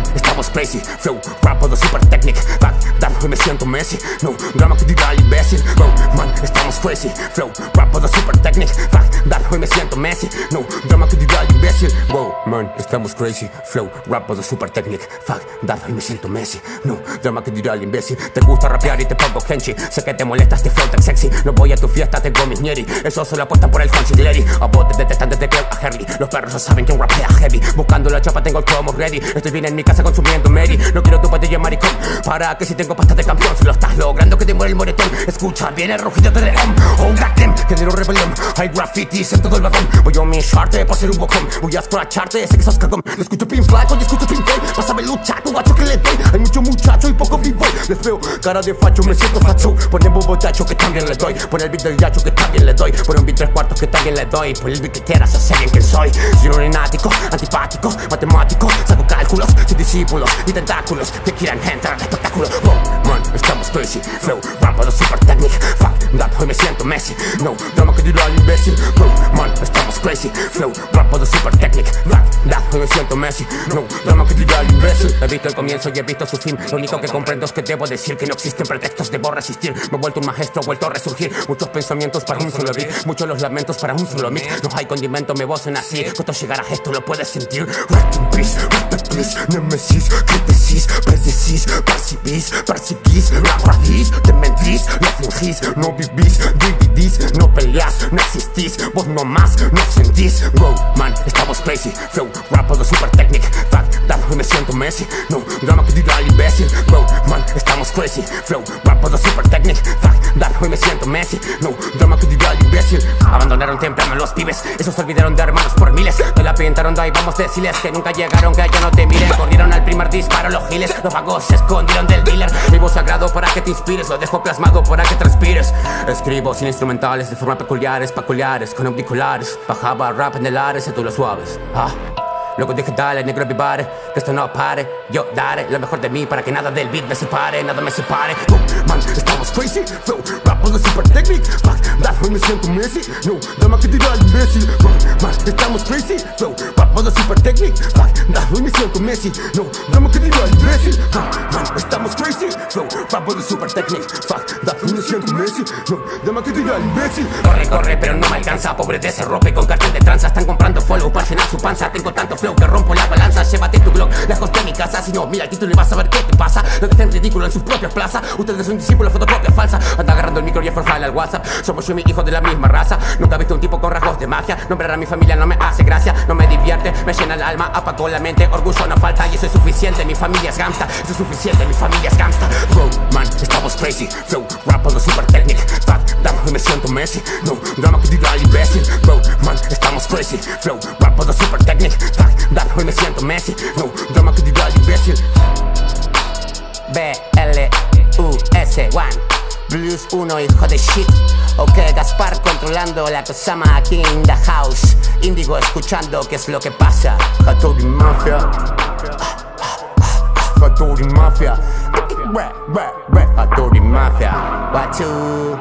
man, estamos crazy Flow, rap super technic. Back, dame, hoy me siento Messi No, drama que dirá el imbécil. Bro, man, estamos crazy Flow, rap the super technic Back, dame, hoy me siento Messi No, drama que dirá imbécil. Wow, man, estamos crazy. Flow, rap the super technic Fuck, dame, hoy me siento Messi No, drama que dirá el imbécil. Te gusta rapear y te pongo Kenchi Sé que te molesta este flow tan sexy. No voy a tu fiesta, tengo mis ñeri. Eso solo apuesta por el consiglieri A botes detestan desde que a Harley Los perros ya saben que un rapea heavy. Buscando la chapa tengo el cromo ready. Estoy bien en mi casa consumiendo Mary. No quiero tu patilla maricón. Para que si tengo pasta de campeón Si lo estás logrando que te muere el moretón. Escucha bien el rugido de león Oh goddamn, genero rebelión. Hay graffitis en todo el vagón. Voy a humillarte por ser un bocón. Voy a scratcharte, sé que sos cagón. No escucho pin flag, hoy escucho pin boy Pásame lucha, tu guacho que le doy. Hay mucho muchacho y poco b-boy Les veo cara de facho, me siento facho. Pon el bobotacho que también le doy. Pon el beat del yacho que también le doy. Pon un beat tres cuartos que también le doy. Pon el beat que quieras, sé bien quién soy. Soy un enático, antipático, matemático. Saco cálculos, sin discípulos y tentáculos Que quieran entrar al espectáculo Crazy Flow, rap the super technic Fuck, that, hoy me siento Messi. No, drama que dirá el imbécil. Wow, man, estamos crazy. Flow, the super technic Fuck, that, hoy me siento Messi. No, drama que dirá el imbécil. He visto el comienzo y he visto su fin. Lo único que comprendo es que debo decir que no existen pretextos Debo resistir, me he vuelto un maestro, he vuelto a resurgir. Muchos pensamientos para un solo beat Muchos los lamentos para un solo beat No hay condimento, me vocen así. Cuando llegar a esto lo puedes sentir. Rest in peace, please Nemesis, ¿qué decís? Predecís, percibís, perseguís La raíz, te mentís, lo fingís No vivís, dividís No peleás, no existís Vos no más, no sentís Wow, man, estamos crazy Flow, the super technic Fact, No, drama que dirá el imbécil. Wow, man, estamos crazy. Flow, the super technic Fact, that, hoy me siento Messi. No, drama que dirá el imbécil. Abandonaron temprano los pibes. Esos olvidaron de hermanos por miles. Te la pintaron de ahí, vamos deciles Que nunca llegaron, que ya no te miren. Corrieron al primer disparo los giles. Los vagos se escondieron del dealer. Vivo sagrado para que te inspires. Lo dejo plasmado para que transpires. Escribo sin instrumentales de forma peculiares, peculiares Con auriculares. Bajaba rap en el aire, se tú lo suaves. Ah Luego dije dale, negro everybody, que esto no pare. Yo daré lo mejor de mí para que nada del beat me separe Nada me separe. Boom, Man, estamos crazy Flow, rap the super technique. Fuck, that hoy me siento Messi. No, dama que dirá el imbécil. Man, estamos crazy Flow, rap the super technique. Fuck, that hoy me siento Messi. No, dama que dirá el imbécil. Man, estamos crazy Flow, rap the super technique. Fuck, that hoy me siento Messi. No, dama que dirá el imbécil. Corre, corre, pero no me alcanza Pobre de ese rope con cartel de tranza Están comprando follow para llenar su panza. Tengo tanto flow que rompo la balanza Llévate tu blog lejos de mi casa Si no, mira el título y vas a ver qué te pasa. No que estén ridículo en sus propias plazas Ustedes son discípulos, fotocopia falsa. Anda agarrando el micro y forjala al WhatsApp. Somos yo y mi hijo de la misma raza. Nunca he visto un tipo con rasgos de magia. Nombrar a mi familia no me hace gracia No me divierte, me llena el alma Apagó la mente, orgullo no falta Y eso es suficiente, mi familia es gangsta Eso es suficiente, mi familia es gangsta. Bro, man, estamos crazy. Flow, rap on the super technic. Dama, hoy me siento Messi. No, drama que dirá el imbécil. Bro, man, crazy. Flow, the super technic Fuck, dama, hoy me siento Messi. No, drama que el imbécil. B-L-U-S-1 Blues 1, hijo de shit. Ok, Gaspar controlando la Kosama aquí in the house. Indigo escuchando qué es lo que pasa. Hattori Mafia. Hattori Mafia. Hattori Mafia. Two